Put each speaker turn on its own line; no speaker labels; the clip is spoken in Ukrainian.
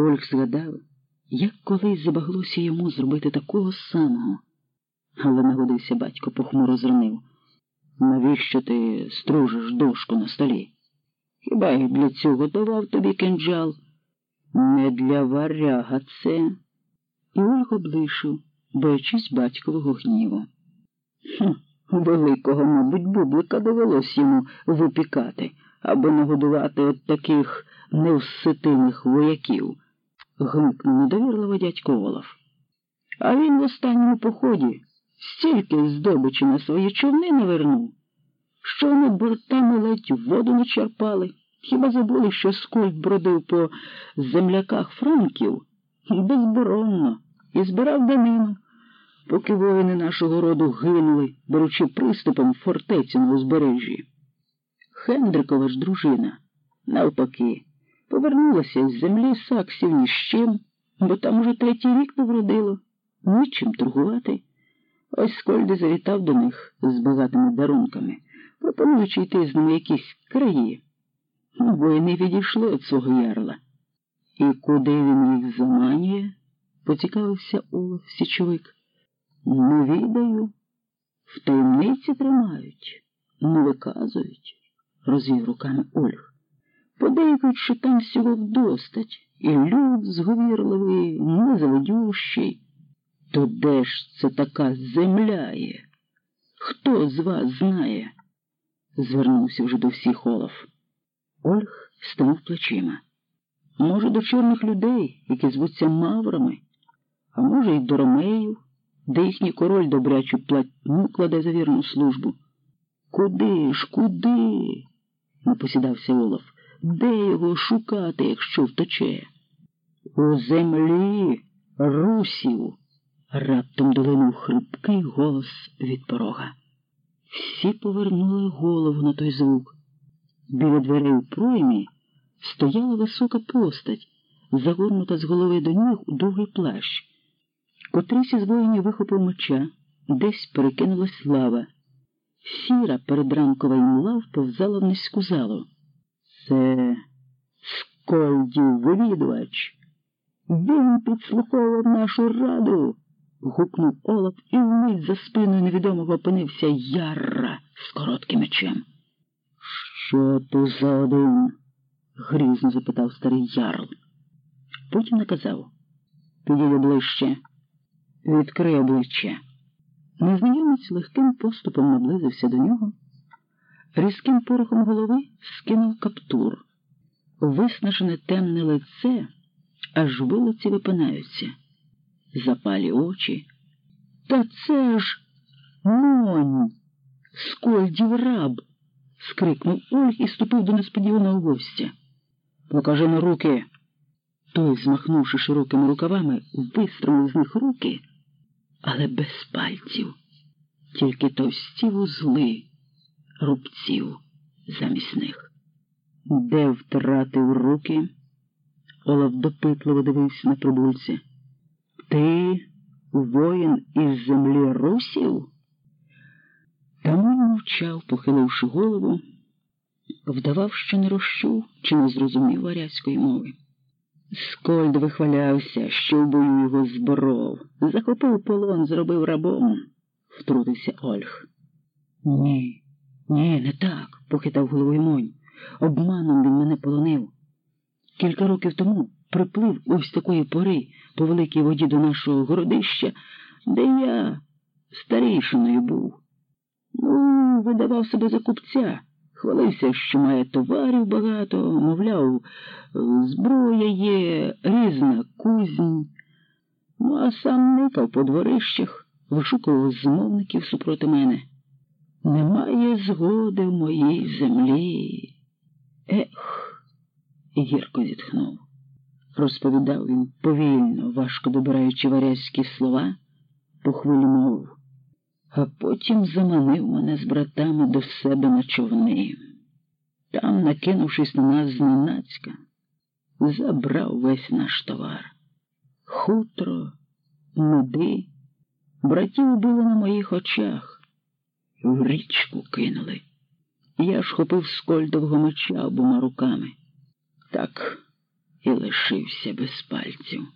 Ольг згадав, як колись забаглося йому зробити такого самого. Але нагодився батько похмуро зранив. Навіщо ти стружиш дошку на столі? Хіба я для цього давав тобі кинджал? Не для варяга це. І Ольг облишив, боячись батькового гніву. Хм, великого, мабуть, бублика довелось йому випікати, аби нагодувати от таких невситиних вояків, гмикнув недовірливо дядько Олаф. А він в останньому поході стільки здобичі на свої човни навернув, що вони бортами ледь воду не черпали. Хіба забули, що скульт бродив по земляках франків безборонно і збирав данину, поки воїни нашого роду гинули, беручи приступом фортецю на узбережжі. Хендрикова ж дружина, навпаки, повернулася з землі саксів ні з чим, бо там уже третій рік повродило, нічим торгувати. Ось Скольди завітав до них з багатими дарунками, пропонуючи йти з ними якісь краї. Бо й не відійшли від свого ярла. І куди він їх заманює? поцікавився Олаф Січовик. Не відаю. В таємниці тримають, не виказують, розвів руками Ольг. Подейкують, що там всього вдостать, і люд зговірливий, незавидющий. То де ж це така земля є? Хто з вас знає? звернувся вже до всіх Олаф. Ольг стинув плечима. Може, до чорних людей, які звуться маврами, а може, й до ромеїв, де їхній король добрячу платню кладе за вірну службу. Куди ж, куди? не посідався Олаф. Де його шукати, якщо втече? У землі русів. Раптом долинув хрипкий голос від порога. Всі повернули голову на той звук. Біля дверей у проймі стояла висока постать, загорнута з голови до ніг у довгий плащ. Котрийсь із воїнів вихопив меча, десь перекинулась лава. Сіра передранкова імла вповзала в низьку залу. Це скольдів вивідувач. Він підслуховував нашу раду. гукнув Олаф і вмить за спиною невідомого опинився ярра з коротким мечем. Що ти за один? грізно запитав старий ярл. Потім наказав підійди ближче, відкрий обличчя. Незнайомець легким поступом наблизився до нього, різким порохом голови скинув каптур. Виснажене темне лице, аж вулиці випинаються, запалі очі. Та це ж монь, скольдів раб скрикнув Ольг і ступив до несподіваного гостя. Покажи на руки. Той, змахнувши широкими рукавами, вистрелив з них руки, але без пальців, тільки товсті вузли рубців замість них. Де втратив руки? Олаф допитливо дивився на прибульця. Ти воїн із землі русів? Тому мовчав, похиливши голову, вдавав, що не розчув чи не зрозумів варязької мови. Скольд вихвалявся, що в бою його зборов, захопив полон, зробив рабом, втрутився Ольг. Ні, ні, не так, похитав головою Монь. Обманом він мене полонив. Кілька років тому приплив ось такої пори по великій воді до нашого городища, де я старішиною був. Ну, видавав себе за купця, хвалився, що має товарів багато, мовляв, зброя є, різна кузнь. Ну, а сам никав по дворищах, вишукував змовників супроти мене. Немає згоди в моїй землі. Ех, гірко зітхнув. Розповідав він повільно, важко добираючи варязькі слова, по хвилі мов а потім заманив мене з братами до себе на човни. Там, накинувшись на нас зненацька, забрав весь наш товар. Хутро, нуди, братів було на моїх очах, в річку кинули. Я ж хопив скольдового меча обома руками. Так, і лишився без пальців.